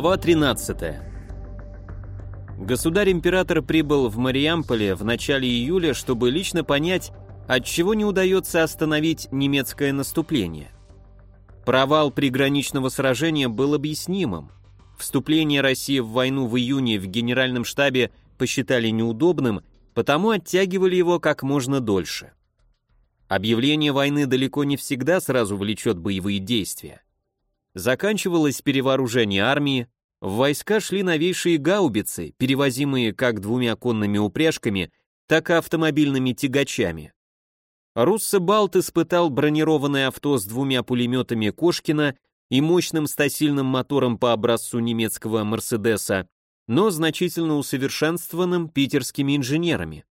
Глава 13. Государь-император прибыл в Мариамполе в начале июля, чтобы лично понять, отчего не удается остановить немецкое наступление. Провал приграничного сражения был объяснимым. Вступление России в войну в июне в Генеральном штабе посчитали неудобным, потому оттягивали его как можно дольше. Объявление войны далеко не всегда сразу влечет боевые действия. Заканчивалось перевооружение армии, в войска шли новейшие гаубицы, перевозимые как двумя конными упряжками, так и автомобильными тягачами. Руссо-Балт испытал бронированное авто с двумя пулеметами Кошкина и мощным стасильным мотором по образцу немецкого «Мерседеса», но значительно усовершенствованным питерскими инженерами.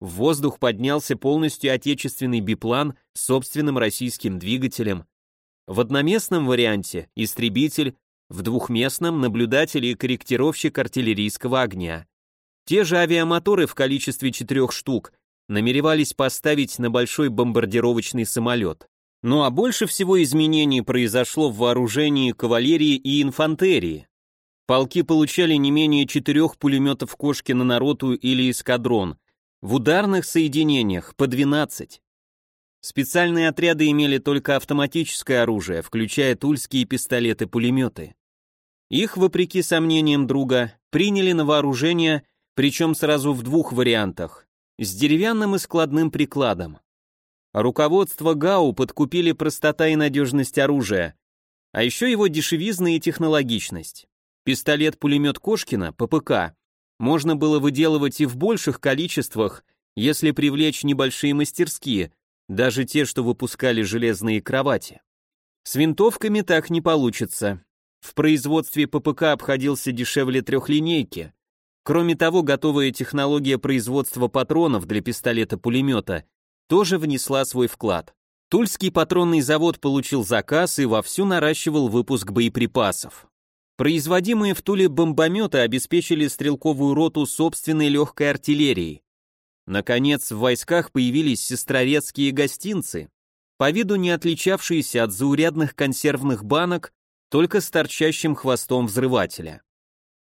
В воздух поднялся полностью отечественный биплан с собственным российским двигателем, в одноместном варианте – истребитель, в двухместном – наблюдатель и корректировщик артиллерийского огня. Те же авиамоторы в количестве четырех штук намеревались поставить на большой бомбардировочный самолет. Ну а больше всего изменений произошло в вооружении кавалерии и инфантерии. Полки получали не менее четырех пулеметов Кошкина на роту или эскадрон, в ударных соединениях по 12. Специальные отряды имели только автоматическое оружие, включая тульские пистолеты-пулеметы. Их, вопреки сомнениям друга, приняли на вооружение, причем сразу в двух вариантах, с деревянным и складным прикладом. Руководство ГАУ подкупили простота и надежность оружия, а еще его дешевизна и технологичность. Пистолет-пулемет Кошкина, ППК, можно было выделывать и в больших количествах, если привлечь небольшие мастерские – даже те, что выпускали железные кровати. С винтовками так не получится. В производстве ППК обходился дешевле трехлинейки. Кроме того, готовая технология производства патронов для пистолета-пулемета тоже внесла свой вклад. Тульский патронный завод получил заказ и вовсю наращивал выпуск боеприпасов. Производимые в Туле бомбометы обеспечили стрелковую роту собственной легкой артиллерией. Наконец, в войсках появились сестрорецкие гостинцы, по виду не отличавшиеся от заурядных консервных банок, только с торчащим хвостом взрывателя.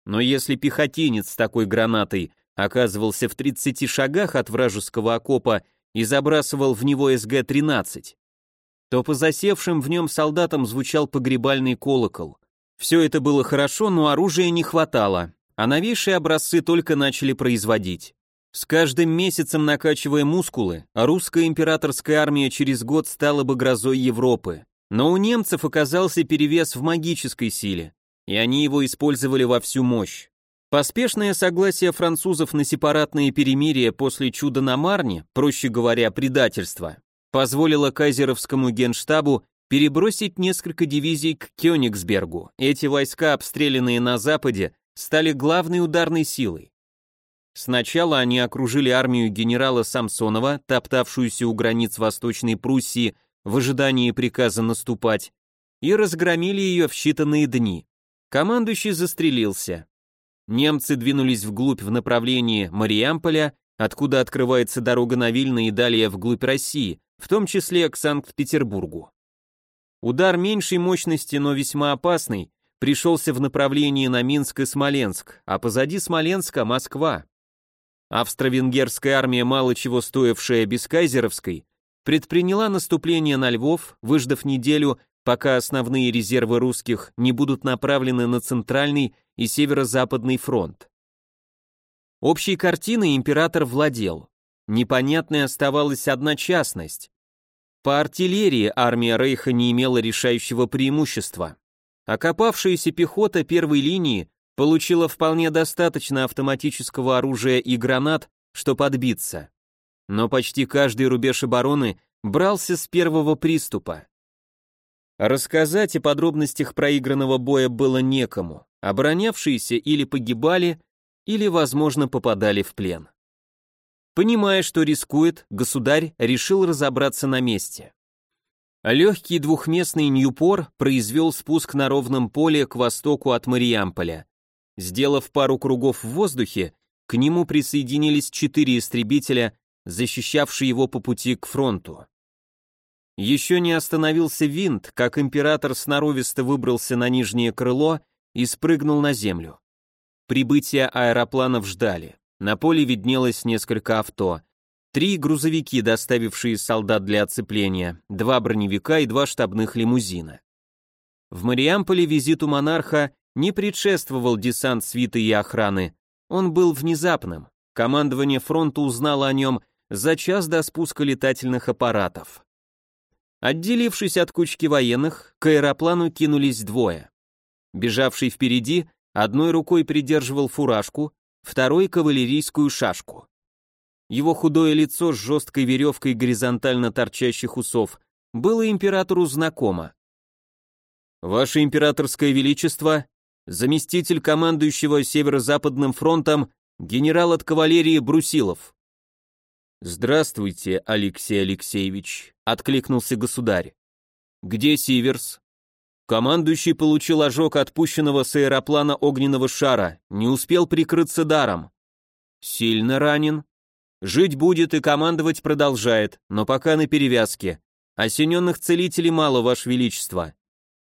Но если пехотинец с такой гранатой оказывался в 30 шагах от вражеского окопа и забрасывал в него СГ-13, то по засевшим в нем солдатам звучал погребальный колокол. Все это было хорошо, но оружия не хватало, а новейшие образцы только начали производить. С каждым месяцем накачивая мускулы, русская императорская армия через год стала бы грозой Европы. Но у немцев оказался перевес в магической силе, и они его использовали во всю мощь. Поспешное согласие французов на сепаратное перемирие после чуда на Марне, проще говоря, предательство, позволило кайзеровскому генштабу перебросить несколько дивизий к Кёнигсбергу. Эти войска, обстрелянные на западе, стали главной ударной силой. Сначала они окружили армию генерала Самсонова, топтавшуюся у границ Восточной Пруссии в ожидании приказа наступать, и разгромили ее в считанные дни. Командующий застрелился. Немцы двинулись вглубь в направлении Мариамполя, откуда открывается дорога на Вильно и далее вглубь России, в том числе к Санкт-Петербургу. Удар меньшей мощности, но весьма опасный, пришелся в направлении на Минск и Смоленск, а позади Смоленска – Москва. Австро-венгерская армия, мало чего стоившая без кайзеровской, предприняла наступление на Львов, выждав неделю, пока основные резервы русских не будут направлены на центральный и северо-западный фронт. Общей картиной император владел. Непонятной оставалась одна частность. По артиллерии армия Рейха не имела решающего преимущества. Окопавшаяся пехота первой линии получила вполне достаточно автоматического оружия и гранат, чтобы отбиться. Но почти каждый рубеж обороны брался с первого приступа. Рассказать о подробностях проигранного боя было некому. Оборонявшиеся или погибали, или, возможно, попадали в плен. Понимая, что рискует, государь решил разобраться на месте. Легкий двухместный Ньюпор произвел спуск на ровном поле к востоку от Мариамполя. Сделав пару кругов в воздухе, к нему присоединились четыре истребителя, защищавшие его по пути к фронту. Еще не остановился винт, как император сноровисто выбрался на нижнее крыло и спрыгнул на землю. Прибытие аэропланов ждали. На поле виднелось несколько авто. Три грузовики, доставившие солдат для оцепления, два броневика и два штабных лимузина. В Мариамполе визиту монарха не предшествовал десант свиты и охраны. Он был внезапным. Командование фронта узнало о нем за час до спуска летательных аппаратов. Отделившись от кучки военных, к аэроплану кинулись двое. Бежавший впереди одной рукой придерживал фуражку, второй — кавалерийскую шашку. Его худое лицо с жесткой веревкой горизонтально торчащих усов было императору знакомо. «Ваше императорское величество, заместитель командующего Северо-Западным фронтом, генерал от кавалерии Брусилов». «Здравствуйте, Алексей Алексеевич», — откликнулся государь. «Где Сиверс?» Командующий получил ожог отпущенного с аэроплана огненного шара, не успел прикрыться даром. Сильно ранен. Жить будет и командовать продолжает, но пока на перевязке. Осененных целителей мало, Ваше Величество.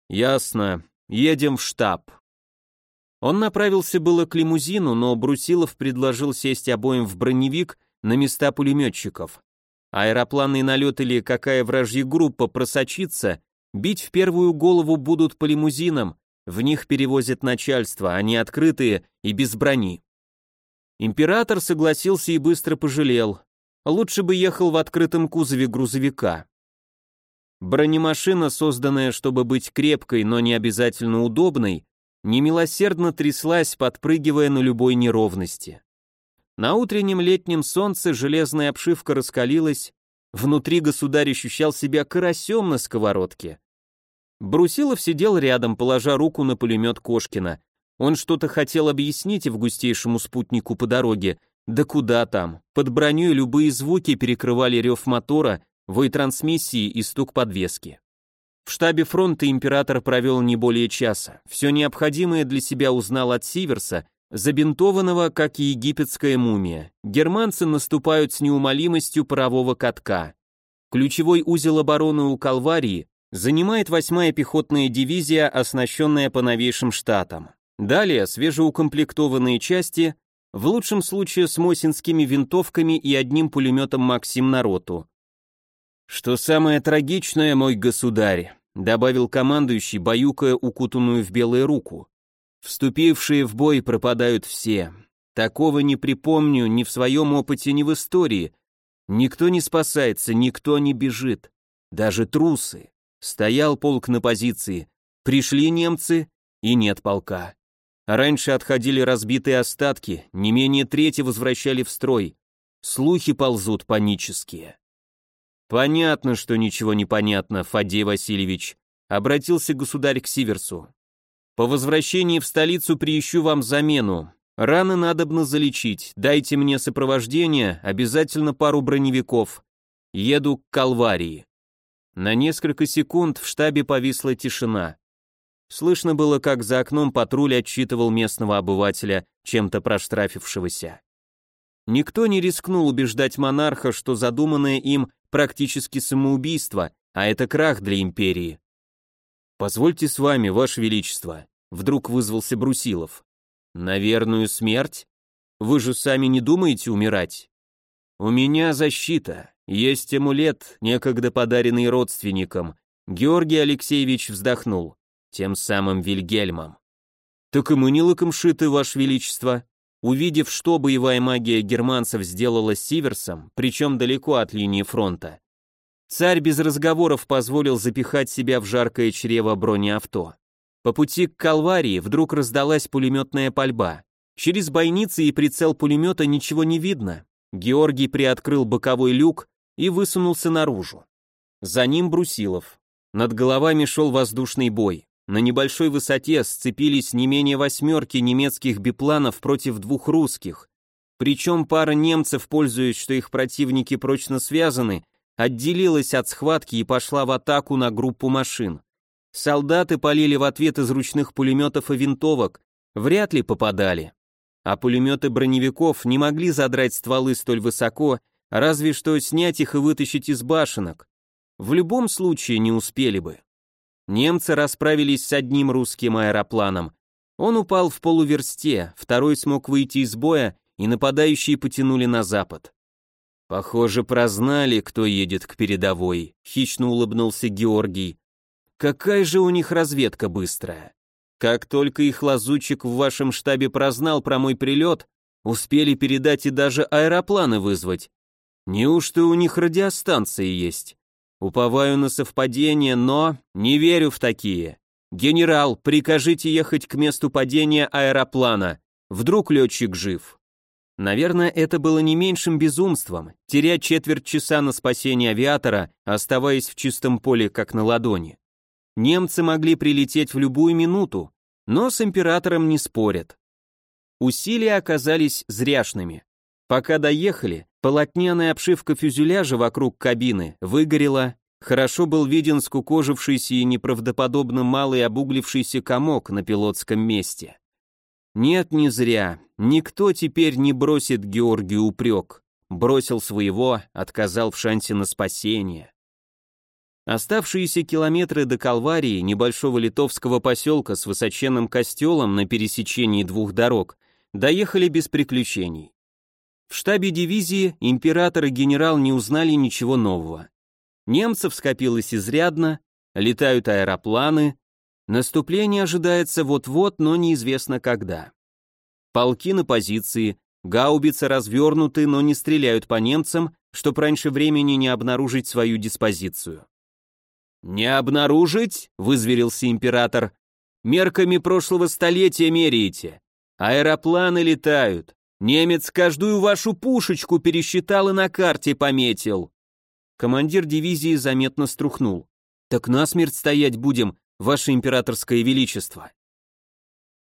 Ясно. Едем в штаб. Он направился было к лимузину, но Брусилов предложил сесть обоим в броневик на места пулеметчиков. Аэропланный налет или какая вражья группа просочится, Бить в первую голову будут по лимузинам, в них перевозят начальство, они открытые и без брони. Император согласился и быстро пожалел. Лучше бы ехал в открытом кузове грузовика. Бронемашина, созданная, чтобы быть крепкой, но не обязательно удобной, немилосердно тряслась, подпрыгивая на любой неровности. На утреннем летнем солнце железная обшивка раскалилась, Внутри государь ощущал себя карасем на сковородке. Брусилов сидел рядом, положа руку на пулемет Кошкина. Он что-то хотел объяснить августейшему спутнику по дороге. Да куда там? Под броней любые звуки перекрывали рев мотора, вой трансмиссии и стук подвески. В штабе фронта император провел не более часа. Все необходимое для себя узнал от Сиверса, забинтованного, как и египетская мумия. Германцы наступают с неумолимостью парового катка. Ключевой узел обороны у Калварии занимает 8-я пехотная дивизия, оснащенная по новейшим штатам. Далее свежеукомплектованные части, в лучшем случае с мосинскими винтовками и одним пулеметом «Максим» на роту. «Что самое трагичное, мой государь», добавил командующий, баюкая укутанную в белую руку. Вступившие в бой пропадают все. Такого не припомню ни в своем опыте, ни в истории. Никто не спасается, никто не бежит. Даже трусы. Стоял полк на позиции. Пришли немцы, и нет полка. Раньше отходили разбитые остатки, не менее трети возвращали в строй. Слухи ползут панические. Понятно, что ничего не понятно, Фадей Васильевич. Обратился государь к Сиверсу. По возвращении в столицу приищу вам замену. Раны надобно залечить. Дайте мне сопровождение, обязательно пару броневиков. Еду к Калварии. На несколько секунд в штабе повисла тишина. Слышно было, как за окном патруль отчитывал местного обывателя, чем-то проштрафившегося. Никто не рискнул убеждать монарха, что задуманное им практически самоубийство, а это крах для империи. «Позвольте с вами, Ваше Величество», — вдруг вызвался Брусилов. «На верную смерть? Вы же сами не думаете умирать?» «У меня защита. Есть амулет, некогда подаренный родственникам». Георгий Алексеевич вздохнул, тем самым Вильгельмом. «Так и мы не лакомшиты, Ваше Величество», Увидев, что боевая магия германцев сделала с Сиверсом, причем далеко от линии фронта, Царь без разговоров позволил запихать себя в жаркое чрево бронеавто. По пути к Калварии вдруг раздалась пулеметная пальба. Через бойницы и прицел пулемета ничего не видно. Георгий приоткрыл боковой люк и высунулся наружу. За ним Брусилов. Над головами шел воздушный бой. На небольшой высоте сцепились не менее восьмерки немецких бипланов против двух русских. Причем пара немцев, пользуясь, что их противники прочно связаны, отделилась от схватки и пошла в атаку на группу машин. Солдаты полили в ответ из ручных пулеметов и винтовок, вряд ли попадали. А пулеметы броневиков не могли задрать стволы столь высоко, разве что снять их и вытащить из башенок. В любом случае не успели бы. Немцы расправились с одним русским аэропланом. Он упал в полуверсте, второй смог выйти из боя, и нападающие потянули на запад. Похоже, прознали, кто едет к передовой, хищно улыбнулся Георгий. Какая же у них разведка быстрая. Как только их лазутчик в вашем штабе прознал про мой прилет, успели передать и даже аэропланы вызвать. Неужто у них радиостанции есть? Уповаю на совпадение, но не верю в такие. Генерал, прикажите ехать к месту падения аэроплана. Вдруг летчик жив. Наверное, это было не меньшим безумством, терять четверть часа на спасение авиатора, оставаясь в чистом поле, как на ладони. Немцы могли прилететь в любую минуту, но с императором не спорят. Усилия оказались зряшными. Пока доехали, полотняная обшивка фюзеляжа вокруг кабины выгорела, хорошо был виден скукожившийся и неправдоподобно малый обуглившийся комок на пилотском месте. Нет, не зря. Никто теперь не бросит Георгию упрек. Бросил своего, отказал в шансе на спасение. Оставшиеся километры до Калварии, небольшого литовского поселка с высоченным костелом на пересечении двух дорог, доехали без приключений. В штабе дивизии император и генерал не узнали ничего нового. Немцев скопилось изрядно, летают аэропланы, Наступление ожидается вот-вот, но неизвестно когда. Полки на позиции, гаубицы развернуты, но не стреляют по немцам, чтоб раньше времени не обнаружить свою диспозицию. «Не обнаружить?» — вызверился император. «Мерками прошлого столетия меряете. Аэропланы летают. Немец каждую вашу пушечку пересчитал и на карте пометил». Командир дивизии заметно струхнул. «Так насмерть стоять будем, ваше императорское величество.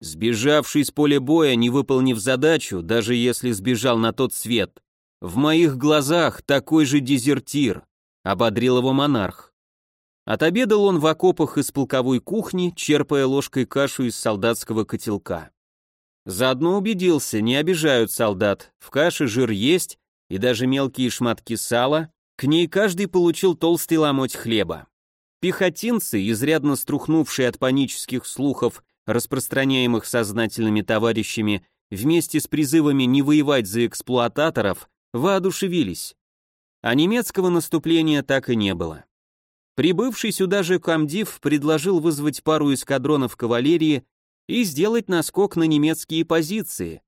Сбежавший с поля боя, не выполнив задачу, даже если сбежал на тот свет, в моих глазах такой же дезертир, ободрил его монарх. Отобедал он в окопах из полковой кухни, черпая ложкой кашу из солдатского котелка. Заодно убедился, не обижают солдат, в каше жир есть, и даже мелкие шматки сала, к ней каждый получил толстый ломоть хлеба. Пехотинцы, изрядно струхнувшие от панических слухов, распространяемых сознательными товарищами, вместе с призывами не воевать за эксплуататоров, воодушевились. А немецкого наступления так и не было. Прибывший сюда же комдив предложил вызвать пару эскадронов кавалерии и сделать наскок на немецкие позиции.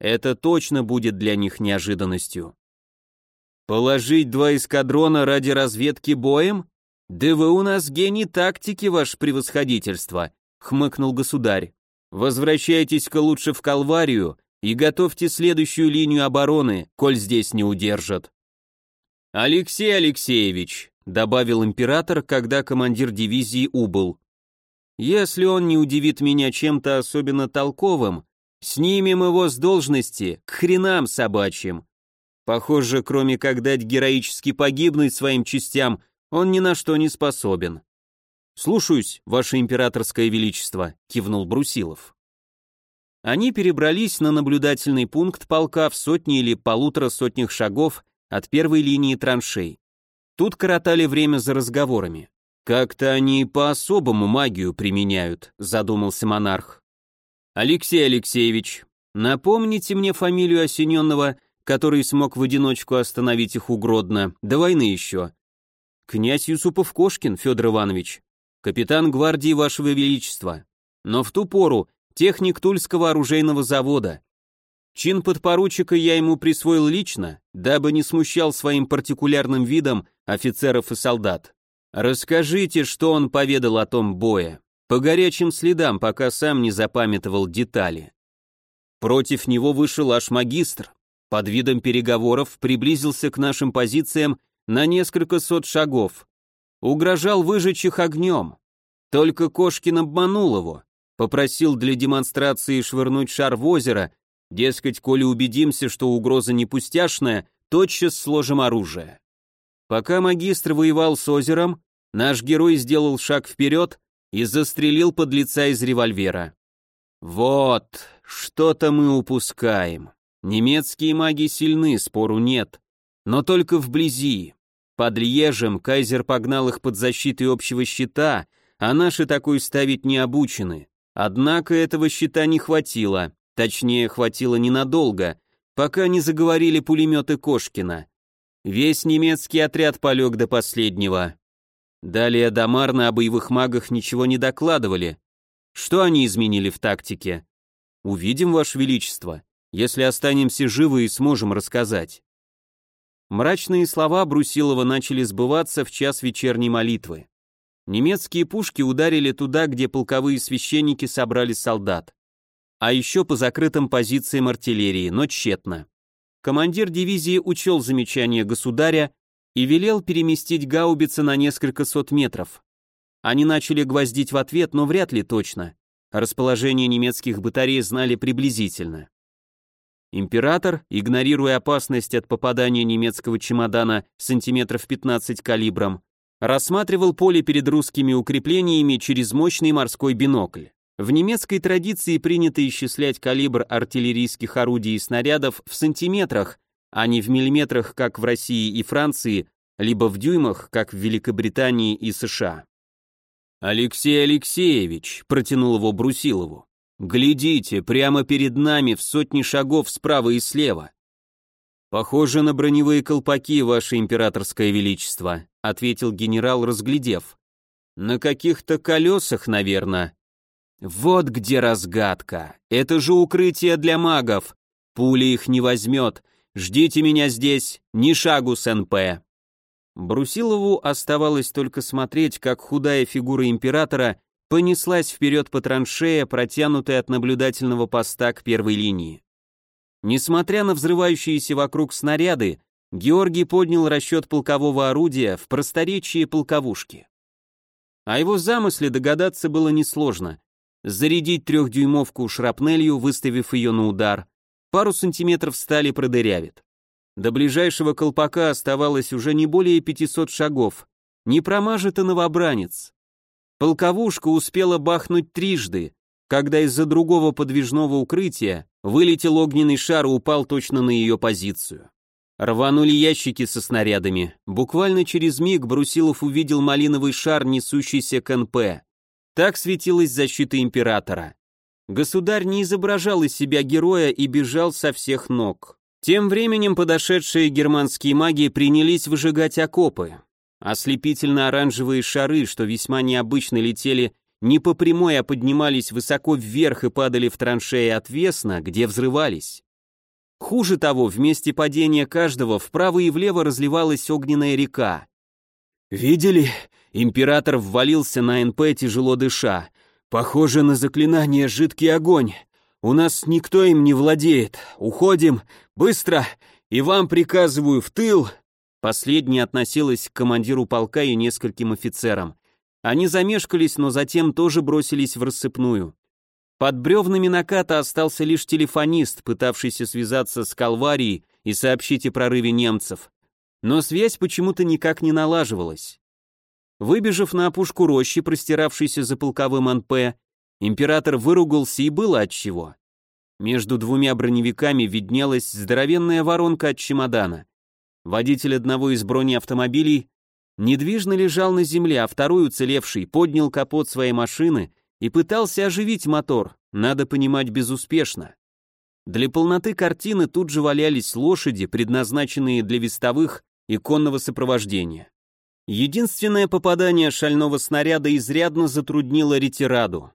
Это точно будет для них неожиданностью. Положить два эскадрона ради разведки боем? «Да вы у нас гений тактики, ваше превосходительство», — хмыкнул государь. «Возвращайтесь-ка лучше в Калварию и готовьте следующую линию обороны, коль здесь не удержат». «Алексей Алексеевич», — добавил император, когда командир дивизии убыл. «Если он не удивит меня чем-то особенно толковым, снимем его с должности, к хренам собачьим. Похоже, кроме как дать героически погибнуть своим частям, он ни на что не способен. «Слушаюсь, ваше императорское величество», — кивнул Брусилов. Они перебрались на наблюдательный пункт полка в сотни или полутора сотнях шагов от первой линии траншей. Тут коротали время за разговорами. «Как-то они по-особому магию применяют», — задумался монарх. «Алексей Алексеевич, напомните мне фамилию осененного, который смог в одиночку остановить их угродно, до войны еще. Князь Юсупов-Кошкин, Федор Иванович, капитан гвардии Вашего Величества, но в ту пору техник Тульского оружейного завода. Чин подпоручика я ему присвоил лично, дабы не смущал своим партикулярным видом офицеров и солдат. Расскажите, что он поведал о том бое, по горячим следам, пока сам не запамятовал детали. Против него вышел аж магистр, под видом переговоров приблизился к нашим позициям на несколько сот шагов. Угрожал выжечь их огнем. Только Кошкин обманул его. Попросил для демонстрации швырнуть шар в озеро, дескать, коли убедимся, что угроза не пустяшная, тотчас сложим оружие. Пока магистр воевал с озером, наш герой сделал шаг вперед и застрелил под лица из револьвера. Вот, что-то мы упускаем. Немецкие маги сильны, спору нет но только вблизи. Под Льежем кайзер погнал их под защитой общего щита, а наши такой ставить не обучены. Однако этого щита не хватило, точнее, хватило ненадолго, пока не заговорили пулеметы Кошкина. Весь немецкий отряд полег до последнего. Далее Дамарна о боевых магах ничего не докладывали. Что они изменили в тактике? Увидим, Ваше Величество, если останемся живы и сможем рассказать. Мрачные слова Брусилова начали сбываться в час вечерней молитвы. Немецкие пушки ударили туда, где полковые священники собрали солдат. А еще по закрытым позициям артиллерии, но тщетно. Командир дивизии учел замечание государя и велел переместить гаубицы на несколько сот метров. Они начали гвоздить в ответ, но вряд ли точно. Расположение немецких батарей знали приблизительно. Император, игнорируя опасность от попадания немецкого чемодана сантиметров 15 калибром, рассматривал поле перед русскими укреплениями через мощный морской бинокль. В немецкой традиции принято исчислять калибр артиллерийских орудий и снарядов в сантиметрах, а не в миллиметрах, как в России и Франции, либо в дюймах, как в Великобритании и США. «Алексей Алексеевич», — протянул его Брусилову, — «глядите, прямо перед нами в сотни шагов справа и слева. «Похоже на броневые колпаки, ваше императорское величество», ответил генерал, разглядев. «На каких-то колесах, наверное». «Вот где разгадка. Это же укрытие для магов. Пуля их не возьмет. Ждите меня здесь, ни шагу с НП». Брусилову оставалось только смотреть, как худая фигура императора понеслась вперед по траншее, протянутой от наблюдательного поста к первой линии. Несмотря на взрывающиеся вокруг снаряды, Георгий поднял расчет полкового орудия в просторечии полковушки. О его замысле догадаться было несложно. Зарядить трехдюймовку шрапнелью, выставив ее на удар, пару сантиметров стали продырявит. До ближайшего колпака оставалось уже не более 500 шагов. Не промажет и новобранец. Полковушка успела бахнуть трижды, когда из-за другого подвижного укрытия вылетел огненный шар и упал точно на ее позицию. Рванули ящики со снарядами. Буквально через миг Брусилов увидел малиновый шар, несущийся к НП. Так светилась защита императора. Государь не изображал из себя героя и бежал со всех ног. Тем временем подошедшие германские маги принялись выжигать окопы. Ослепительно-оранжевые шары, что весьма необычно летели не по прямой, а поднимались высоко вверх и падали в траншеи отвесно, где взрывались. Хуже того, в месте падения каждого вправо и влево разливалась огненная река. «Видели?» Император ввалился на НП, тяжело дыша. «Похоже на заклинание «Жидкий огонь». У нас никто им не владеет. Уходим. Быстро. И вам приказываю в тыл». Последняя относилась к командиру полка и нескольким офицерам. Они замешкались, но затем тоже бросились в рассыпную. Под бревнами наката остался лишь телефонист, пытавшийся связаться с Калварией и сообщить о прорыве немцев. Но связь почему-то никак не налаживалась. Выбежав на опушку рощи, простиравшейся за полковым НП, император выругался и было отчего. Между двумя броневиками виднелась здоровенная воронка от чемодана. Водитель одного из бронеавтомобилей недвижно лежал на земле, а второй уцелевший поднял капот своей машины и пытался оживить мотор, надо понимать безуспешно. Для полноты картины тут же валялись лошади, предназначенные для вестовых и конного сопровождения. Единственное попадание шального снаряда изрядно затруднило ретираду.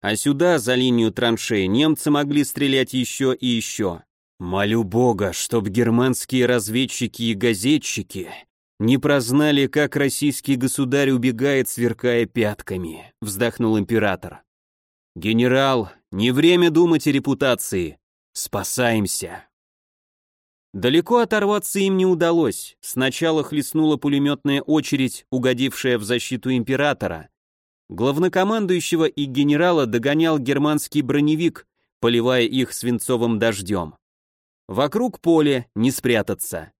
А сюда, за линию траншеи, немцы могли стрелять еще и еще. Молю бога, чтоб германские разведчики и газетчики не прознали, как российский государь убегает, сверкая пятками», — вздохнул император. «Генерал, не время думать о репутации. Спасаемся». Далеко оторваться им не удалось. Сначала хлестнула пулеметная очередь, угодившая в защиту императора. Главнокомандующего и генерала догонял германский броневик, поливая их свинцовым дождем. Вокруг поле не спрятаться.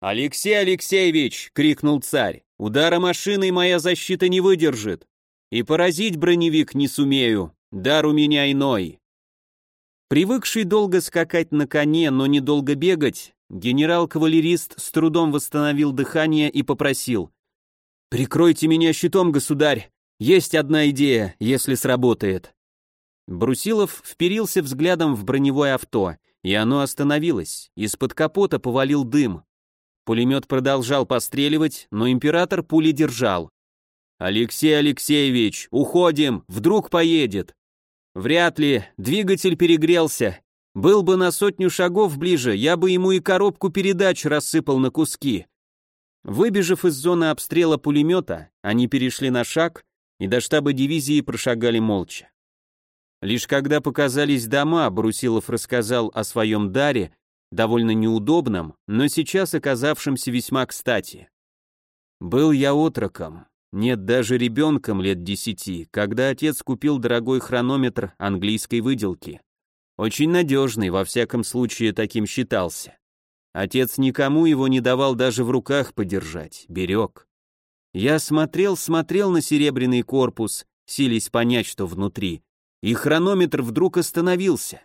«Алексей Алексеевич!» — крикнул царь. «Удара машиной моя защита не выдержит. И поразить броневик не сумею. Дар у меня иной». Привыкший долго скакать на коне, но недолго бегать, генерал-кавалерист с трудом восстановил дыхание и попросил. «Прикройте меня щитом, государь. Есть одна идея, если сработает». Брусилов вперился взглядом в броневое авто, и оно остановилось. Из-под капота повалил дым. Пулемет продолжал постреливать, но император пули держал. «Алексей Алексеевич, уходим, вдруг поедет!» «Вряд ли, двигатель перегрелся. Был бы на сотню шагов ближе, я бы ему и коробку передач рассыпал на куски». Выбежав из зоны обстрела пулемета, они перешли на шаг и до штаба дивизии прошагали молча. Лишь когда показались дома, Брусилов рассказал о своем даре, довольно неудобном, но сейчас оказавшемся весьма кстати. «Был я отроком, нет, даже ребенком лет десяти, когда отец купил дорогой хронометр английской выделки. Очень надежный, во всяком случае, таким считался. Отец никому его не давал даже в руках подержать, берег. Я смотрел, смотрел на серебряный корпус, сились понять, что внутри, и хронометр вдруг остановился.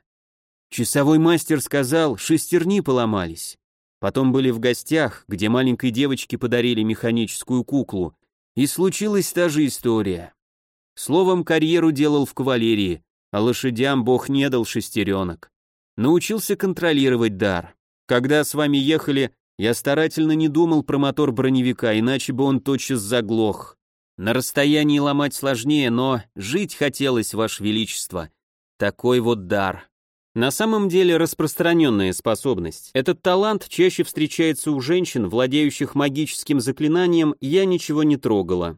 Часовой мастер сказал, шестерни поломались. Потом были в гостях, где маленькой девочке подарили механическую куклу, и случилась та же история. Словом, карьеру делал в кавалерии, а лошадям бог не дал шестеренок. Научился контролировать дар. Когда с вами ехали, я старательно не думал про мотор броневика, иначе бы он тотчас заглох. На расстоянии ломать сложнее, но жить хотелось, Ваше Величество. Такой вот дар. На самом деле распространенная способность. Этот талант чаще встречается у женщин, владеющих магическим заклинанием «я ничего не трогала».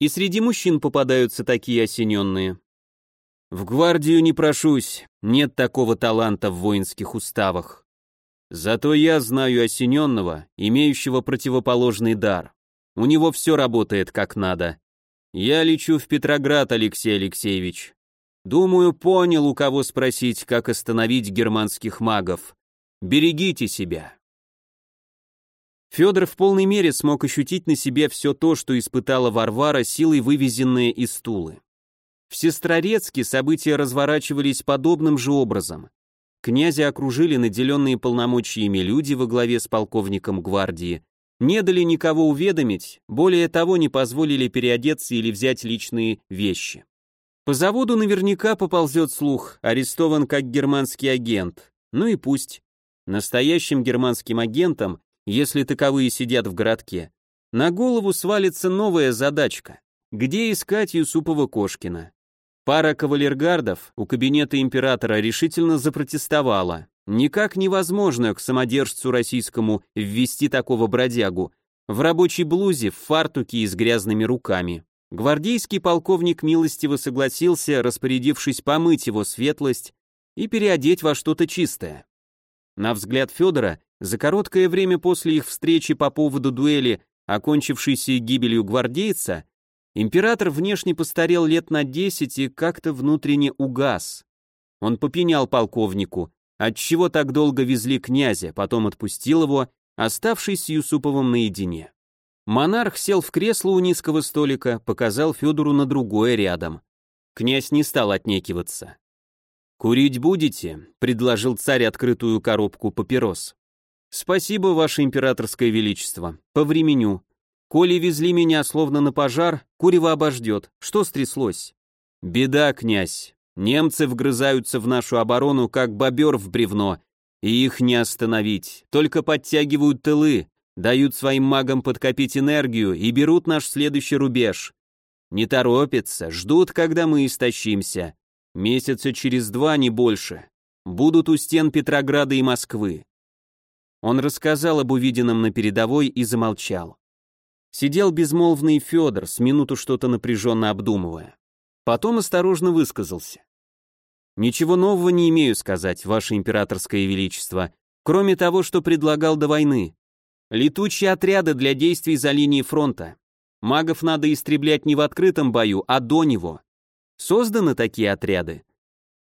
И среди мужчин попадаются такие осененные. В гвардию не прошусь, нет такого таланта в воинских уставах. Зато я знаю осененного, имеющего противоположный дар. У него все работает как надо. Я лечу в Петроград, Алексей Алексеевич. Думаю, понял, у кого спросить, как остановить германских магов. Берегите себя. Федор в полной мере смог ощутить на себе все то, что испытала Варвара, силой вывезенная из Тулы. В Сестрорецке события разворачивались подобным же образом. Князя окружили наделенные полномочиями люди во главе с полковником гвардии, не дали никого уведомить, более того, не позволили переодеться или взять личные вещи. По заводу наверняка поползет слух, арестован как германский агент. Ну и пусть. Настоящим германским агентам, если таковые сидят в городке, на голову свалится новая задачка. Где искать Юсупова-Кошкина? Пара кавалергардов у кабинета императора решительно запротестовала. Никак невозможно к самодержцу российскому ввести такого бродягу в рабочей блузе, в фартуке и с грязными руками. Гвардейский полковник милостиво согласился, распорядившись помыть его светлость и переодеть во что-то чистое. На взгляд Федора, за короткое время после их встречи по поводу дуэли, окончившейся гибелью гвардейца, император внешне постарел лет на десять и как-то внутренне угас. Он попенял полковнику, Отчего так долго везли князя, потом отпустил его, оставшись с Юсуповым наедине. Монарх сел в кресло у низкого столика, показал Федору на другое рядом. Князь не стал отнекиваться. «Курить будете?» — предложил царь открытую коробку папирос. «Спасибо, ваше императорское величество. По времени. Коли везли меня словно на пожар, курево обождет. Что стряслось?» «Беда, князь. Немцы вгрызаются в нашу оборону, как бобер в бревно, и их не остановить, только подтягивают тылы, дают своим магам подкопить энергию и берут наш следующий рубеж. Не торопятся, ждут, когда мы истощимся. Месяца через два, не больше. Будут у стен Петрограда и Москвы. Он рассказал об увиденном на передовой и замолчал. Сидел безмолвный Федор, с минуту что-то напряженно обдумывая. Потом осторожно высказался. Ничего нового не имею сказать, ваше императорское величество, кроме того, что предлагал до войны. Летучие отряды для действий за линией фронта. Магов надо истреблять не в открытом бою, а до него. Созданы такие отряды?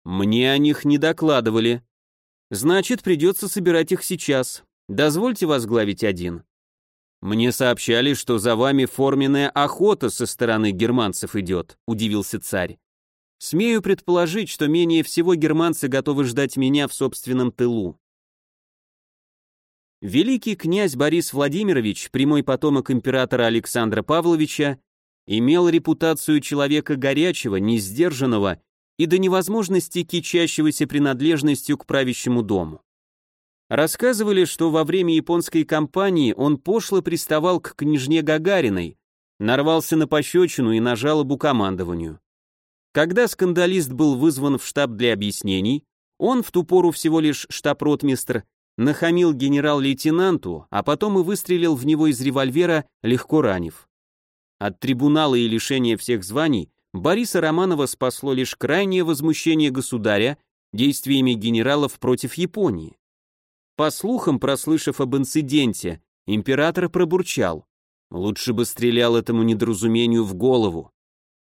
Мне о них не докладывали. Значит, придется собирать их сейчас. Дозвольте возглавить один. Мне сообщали, что за вами форменная охота со стороны германцев идет, удивился царь. Смею предположить, что менее всего германцы готовы ждать меня в собственном тылу. Великий князь Борис Владимирович, прямой потомок императора Александра Павловича, имел репутацию человека горячего, несдержанного и до невозможности кичащегося принадлежностью к правящему дому. Рассказывали, что во время японской кампании он пошло приставал к княжне Гагариной, нарвался на пощечину и на жалобу командованию. Когда скандалист был вызван в штаб для объяснений, он, в ту пору всего лишь штаб-ротмистр, нахамил генерал-лейтенанту, а потом и выстрелил в него из револьвера, легко ранив. От трибунала и лишения всех званий Бориса Романова спасло лишь крайнее возмущение государя действиями генералов против Японии. По слухам, прослышав об инциденте, император пробурчал. Лучше бы стрелял этому недоразумению в голову.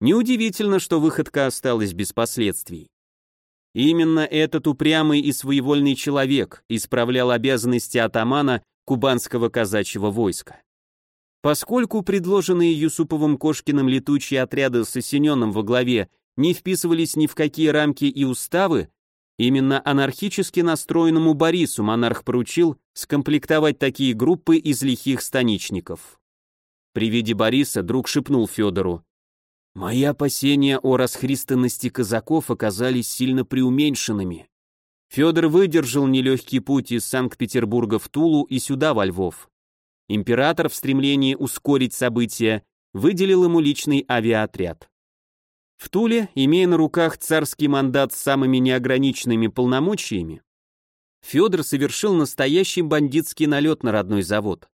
Неудивительно, что выходка осталась без последствий. Именно этот упрямый и своевольный человек исправлял обязанности атамана кубанского казачьего войска. Поскольку предложенные Юсуповым Кошкиным летучие отряды с осененным во главе не вписывались ни в какие рамки и уставы, именно анархически настроенному Борису монарх поручил скомплектовать такие группы из лихих станичников. При виде Бориса друг шепнул Федору. «Мои опасения о расхристанности казаков оказались сильно преуменьшенными». Федор выдержал нелегкий путь из Санкт-Петербурга в Тулу и сюда, во Львов. Император в стремлении ускорить события выделил ему личный авиаотряд. В Туле, имея на руках царский мандат с самыми неограниченными полномочиями, Федор совершил настоящий бандитский налет на родной завод.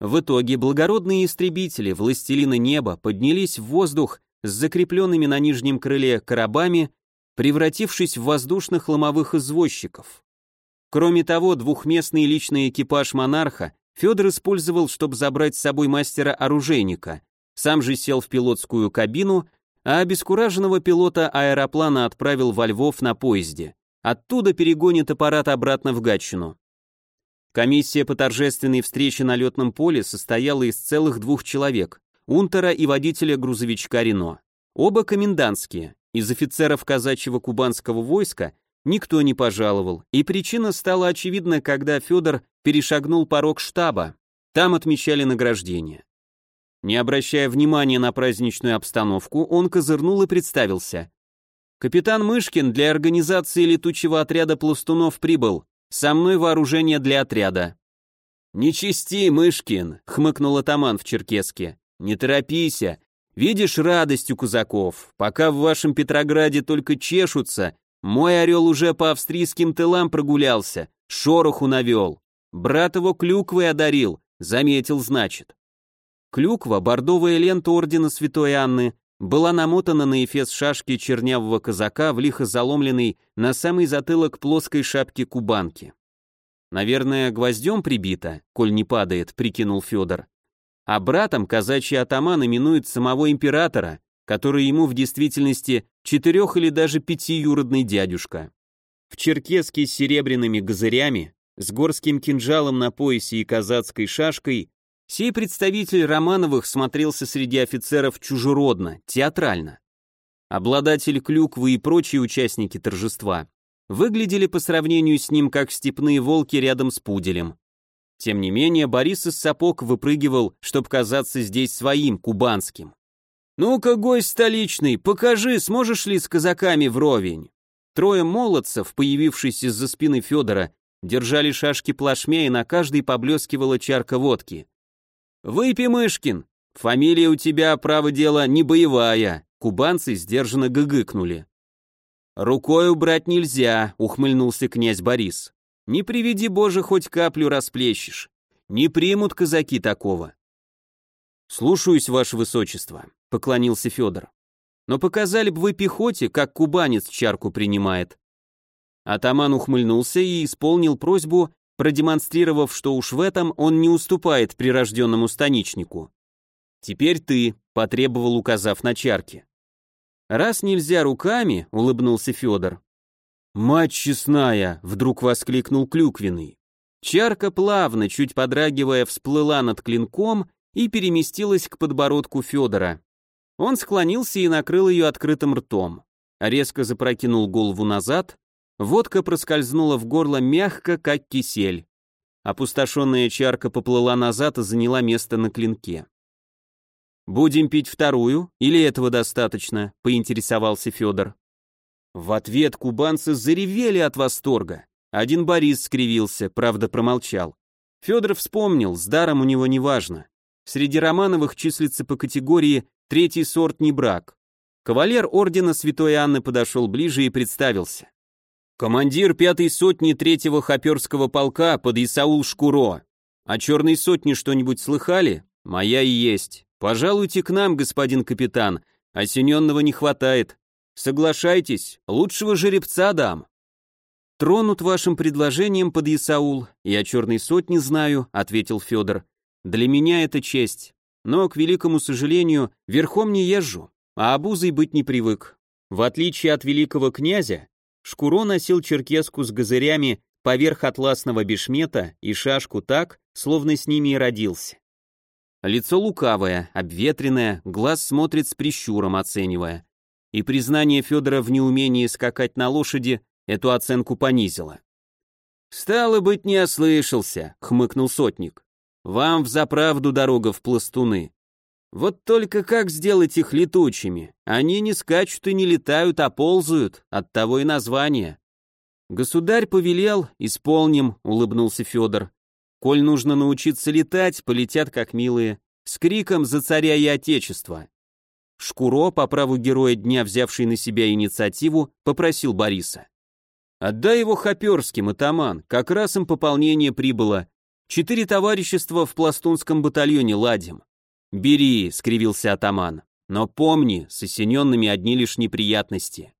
В итоге благородные истребители, властелины неба, поднялись в воздух с закрепленными на нижнем крыле коробами, превратившись в воздушных ломовых извозчиков. Кроме того, двухместный личный экипаж монарха Федор использовал, чтобы забрать с собой мастера-оружейника, сам же сел в пилотскую кабину, а обескураженного пилота аэроплана отправил во Львов на поезде. Оттуда перегонит аппарат обратно в Гатчину. Комиссия по торжественной встрече на летном поле состояла из целых двух человек, унтера и водителя грузовичка «Рено». Оба комендантские. Из офицеров казачьего кубанского войска никто не пожаловал, и причина стала очевидна, когда Федор перешагнул порог штаба. Там отмечали награждение. Не обращая внимания на праздничную обстановку, он козырнул и представился. «Капитан Мышкин для организации летучего отряда пластунов прибыл. Со мной вооружение для отряда». «Не чисти, Мышкин», — хмыкнул атаман в черкеске. «Не торопися. Видишь радость у казаков. Пока в вашем Петрограде только чешутся, мой орел уже по австрийским тылам прогулялся, шороху навел. Брат его клюквой одарил, заметил, значит. Клюква, бордовая лента ордена Святой Анны, была намотана на эфес шашки чернявого казака в лихо заломленной на самый затылок плоской шапки кубанки. Наверное, гвоздем прибита, коль не падает, прикинул Федор. А братом казачий атаман именует самого императора, который ему в действительности четырех или даже пятиюродный дядюшка. В черкеске с серебряными газырями с горским кинжалом на поясе и казацкой шашкой, сей представитель Романовых смотрелся среди офицеров чужеродно, театрально. Обладатель клюквы и прочие участники торжества выглядели по сравнению с ним как степные волки рядом с пуделем. Тем не менее, Борис из сапог выпрыгивал, чтобы казаться здесь своим, кубанским. «Ну-ка, гость столичный, покажи, сможешь ли с казаками вровень?» Трое молодцев, появившись из-за спины Федора, держали шашки плашмя, и на каждой поблескивала чарка водки. «Выпей, Мышкин! Фамилия у тебя, право дело, не боевая!» Кубанцы сдержанно гыгыкнули. «Рукой убрать нельзя», — ухмыльнулся князь Борис. «Не приведи, Боже, хоть каплю расплещешь. Не примут казаки такого». «Слушаюсь, ваше высочество», — поклонился Федор. «Но показали бы вы пехоте, как кубанец чарку принимает. Атаман ухмыльнулся и исполнил просьбу, продемонстрировав, что уж в этом он не уступает прирожденному станичнику. «Теперь ты», — потребовал, указав на чарки. «Раз нельзя руками», — улыбнулся Федор. «Мать честная!» — вдруг воскликнул Клюквиный. Чарка плавно, чуть подрагивая, всплыла над клинком и переместилась к подбородку Федора. Он склонился и накрыл ее открытым ртом. Резко запрокинул голову назад, Водка проскользнула в горло мягко, как кисель. Опустошенная чарка поплыла назад и заняла место на клинке. «Будем пить вторую, или этого достаточно?» — поинтересовался Федор. В ответ кубанцы заревели от восторга. Один Борис скривился, правда промолчал. Федор вспомнил, с даром у него не важно. Среди Романовых числится по категории третий сорт не брак. Кавалер ордена Святой Анны подошел ближе и представился. Командир пятой сотни третьего хоперского полка под Исаул Шкуро. О черной сотне что-нибудь слыхали? Моя и есть. Пожалуйте к нам, господин капитан. Осененного не хватает. Соглашайтесь, лучшего жеребца дам. Тронут вашим предложением под Исаул. Я черной сотни знаю, ответил Федор. Для меня это честь. Но, к великому сожалению, верхом не езжу, а обузой быть не привык. В отличие от великого князя, Шкуро носил черкеску с газырями поверх атласного бешмета и шашку так, словно с ними и родился. Лицо лукавое, обветренное, глаз смотрит с прищуром, оценивая. И признание Федора в неумении скакать на лошади эту оценку понизило. «Стало быть, не ослышался», — хмыкнул сотник. «Вам взаправду дорога в пластуны. Вот только как сделать их летучими? Они не скачут и не летают, а ползают, оттого и название. Государь повелел, исполним, улыбнулся Федор. Коль нужно научиться летать, полетят как милые, с криком «За царя и отечество!». Шкуро, по праву героя дня, взявший на себя инициативу, попросил Бориса. «Отдай его хоперским, атаман, как раз им пополнение прибыло. Четыре товарищества в пластунском батальоне ладим. «Бери», — скривился атаман. «Но помни, с осененными одни лишь неприятности».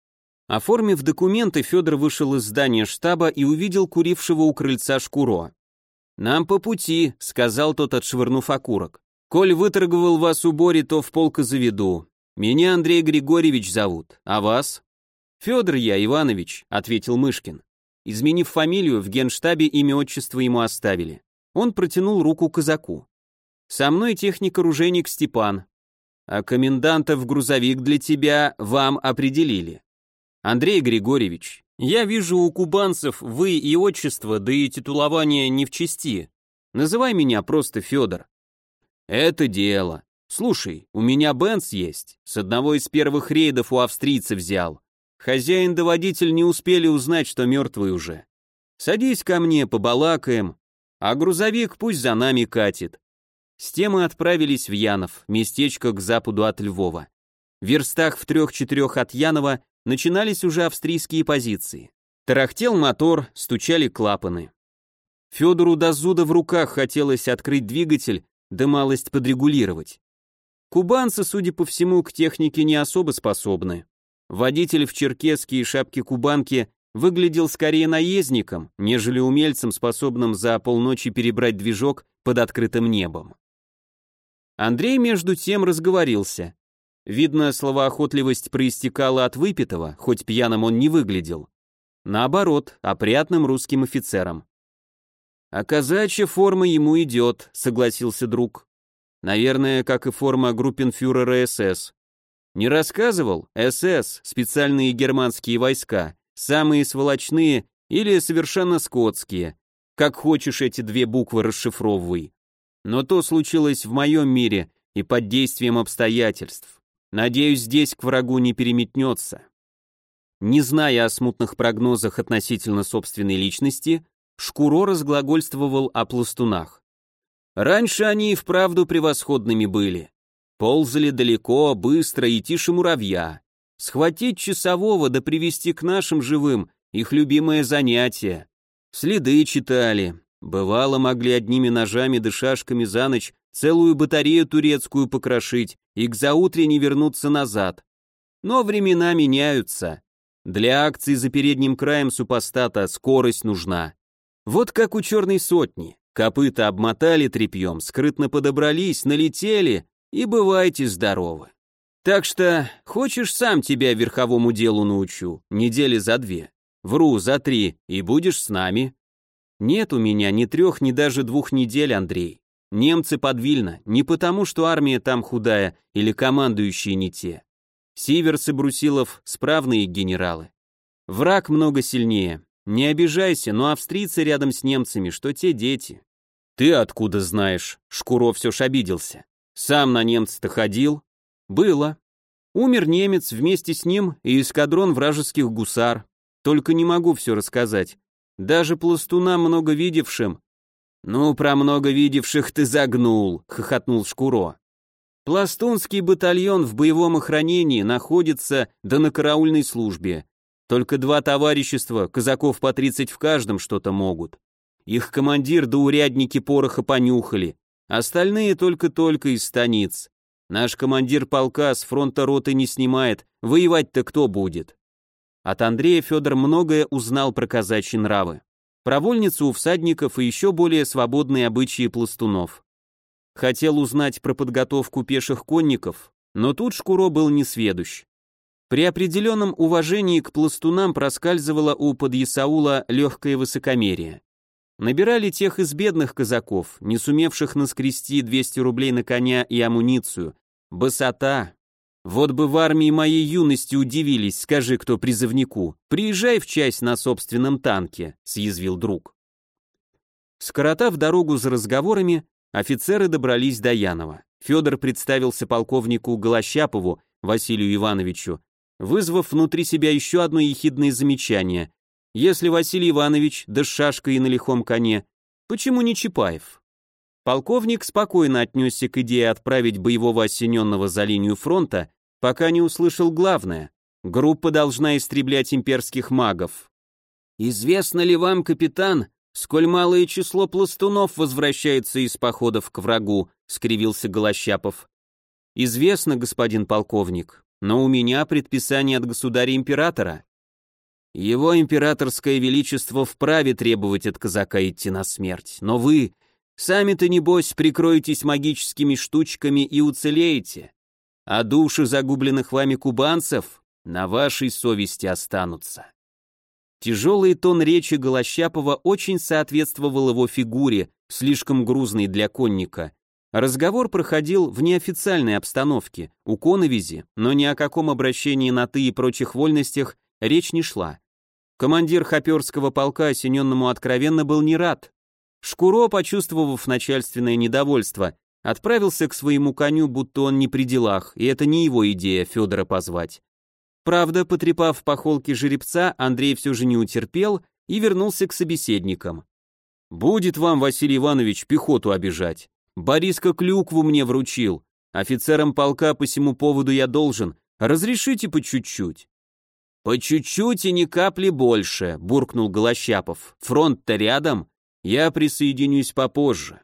Оформив документы, Федор вышел из здания штаба и увидел курившего у крыльца Шкуро. «Нам по пути», — сказал тот, отшвырнув окурок. «Коль выторговал вас у Бори, то в полка заведу. Меня Андрей Григорьевич зовут, а вас?» «Федор я, Иванович», — ответил Мышкин. Изменив фамилию, в генштабе имя отчество ему оставили. Он протянул руку казаку. Со мной техник-оружейник Степан. А коменданта в грузовик для тебя вам определили. Андрей Григорьевич, я вижу у кубанцев вы и отчество, да и титулование не в чести. Называй меня просто Федор. Это дело. Слушай, у меня Бенц есть. С одного из первых рейдов у австрийцев взял. Хозяин да водитель не успели узнать, что мертвый уже. Садись ко мне, побалакаем. А грузовик пусть за нами катит. С тем мы отправились в Янов, местечко к западу от Львова. В верстах в трех-четырех от Янова начинались уже австрийские позиции. Тарахтел мотор, стучали клапаны. Федору до зуда в руках хотелось открыть двигатель, да малость подрегулировать. Кубанцы, судя по всему, к технике не особо способны. Водитель в черкеске и шапке кубанки выглядел скорее наездником, нежели умельцем, способным за полночи перебрать движок под открытым небом. Андрей между тем разговорился. Видно, словоохотливость проистекала от выпитого, хоть пьяным он не выглядел. Наоборот, опрятным русским офицером. «А казачья форма ему идет», — согласился друг. «Наверное, как и форма группенфюрера СС. Не рассказывал? СС, специальные германские войска, самые сволочные или совершенно скотские. Как хочешь эти две буквы расшифровывай. Но то случилось в моем мире и под действием обстоятельств. Надеюсь, здесь к врагу не переметнется. Не зная о смутных прогнозах относительно собственной личности, Шкуро разглагольствовал о пластунах. Раньше они и вправду превосходными были. Ползали далеко, быстро и тише муравья. Схватить часового да привести к нашим живым — их любимое занятие. Следы читали, Бывало, могли одними ножами да шашками за ночь целую батарею турецкую покрошить и к заутрене вернуться назад. Но времена меняются. Для акций за передним краем супостата скорость нужна. Вот как у черной сотни. Копыта обмотали тряпьем, скрытно подобрались, налетели, и бывайте здоровы. Так что, хочешь, сам тебя верховому делу научу, недели за две. Вру, за три, и будешь с нами. Нет у меня ни трех, ни даже двух недель, Андрей. Немцы под Вильно, не потому, что армия там худая или командующие не те. Сиверс и Брусилов – справные генералы. Враг много сильнее. Не обижайся, но австрийцы рядом с немцами, что те дети. Ты откуда знаешь? Шкуров все ж обиделся. Сам на немца-то ходил? Было. Умер немец, вместе с ним и эскадрон вражеских гусар. Только не могу все рассказать. Даже пластуна много видевшим. Ну, про много видевших ты загнул, хохотнул Шкуро. Пластунский батальон в боевом охранении находится да на караульной службе. Только два товарищества, казаков по 30 в каждом что-то могут. Их командир да урядники пороха понюхали, остальные только-только из станиц. Наш командир полка с фронта роты не снимает, воевать-то кто будет? От Андрея Федор многое узнал про казачьи нравы, про вольницу у всадников и еще более свободные обычаи пластунов. Хотел узнать про подготовку пеших конников, но тут Шкуро был несведущ. При определенном уважении к пластунам проскальзывало у подъясаула легкое высокомерие. Набирали тех из бедных казаков, не сумевших наскрести 200 рублей на коня и амуницию. Босота. Вот бы в армии моей юности удивились, скажи кто призывнику. Приезжай в часть на собственном танке, съязвил друг. Скоротав дорогу за разговорами, офицеры добрались до Янова. Федор представился полковнику Голощапову Василию Ивановичу, вызвав внутри себя еще одно ехидное замечание, если Василий Иванович, да с шашкой и на лихом коне, почему не Чапаев? Полковник спокойно отнесся к идее отправить боевого осененного за линию фронта, пока не услышал главное. Группа должна истреблять имперских магов. «Известно ли вам, капитан, сколь малое число пластунов возвращается из походов к врагу?» — скривился Голощапов. «Известно, господин полковник, но у меня предписание от государя-императора. Его императорское величество вправе требовать от казака идти на смерть, но вы, сами-то небось, прикроетесь магическими штучками и уцелеете, а души загубленных вами кубанцев на вашей совести останутся. Тяжелый тон речи Голощапова очень соответствовал его фигуре, слишком грузной для конника. Разговор проходил в неофициальной обстановке, у коновизи, но ни о каком обращении на «ты» и прочих вольностях речь не шла. Командир хоперского полка осененному откровенно был не рад. Шкуро, почувствовав начальственное недовольство, отправился к своему коню, будто он не при делах, и это не его идея Федора позвать. Правда, потрепав по холке жеребца, Андрей все же не утерпел и вернулся к собеседникам. «Будет вам, Василий Иванович, пехоту обижать. Бориска клюкву мне вручил. Офицерам полка по всему поводу я должен. Разрешите по чуть-чуть». «По чуть-чуть и ни капли больше», — буркнул Голощапов. «Фронт-то рядом, я присоединюсь попозже».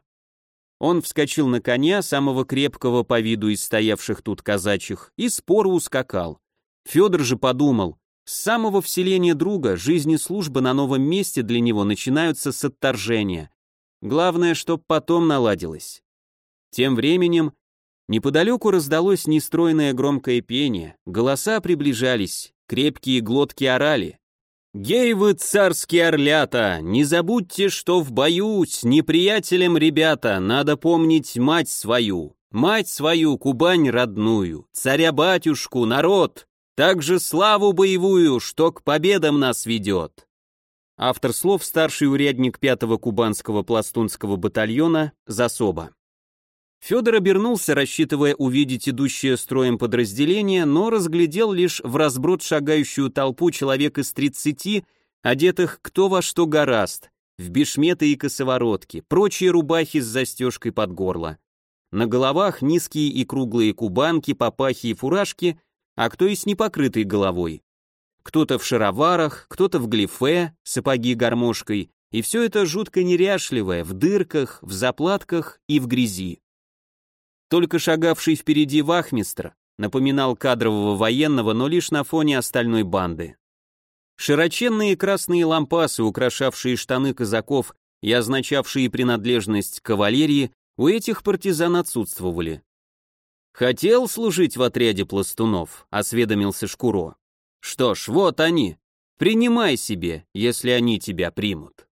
Он вскочил на коня, самого крепкого по виду из стоявших тут казачьих, и споро ускакал. Федор же подумал, с самого вселения друга жизнь и служба на новом месте для него начинаются с отторжения. Главное, чтоб потом наладилось. Тем временем неподалеку раздалось нестройное громкое пение, голоса приближались, крепкие глотки орали. «Гей вы, царские орлята, не забудьте, что в бою с неприятелем, ребята, надо помнить мать свою, мать свою, Кубань родную, царя-батюшку, народ, также славу боевую, что к победам нас ведет». Автор слов старший урядник 5-го кубанского пластунского батальона Засоба. Федор обернулся, рассчитывая увидеть идущее строем подразделение, но разглядел лишь в разброд шагающую толпу человек из тридцати, одетых кто во что гораст, в бешметы и косоворотки, прочие рубахи с застежкой под горло. На головах низкие и круглые кубанки, папахи и фуражки, а кто и с непокрытой головой. Кто-то в шароварах, кто-то в глифе, сапоги гармошкой, и все это жутко неряшливое, в дырках, в заплатках и в грязи. Только шагавший впереди вахмистр напоминал кадрового военного, но лишь на фоне остальной банды. Широченные красные лампасы, украшавшие штаны казаков и означавшие принадлежность к кавалерии, у этих партизан отсутствовали. «Хотел служить в отряде пластунов», — осведомился Шкуро. «Что ж, вот они. Принимай себе, если они тебя примут».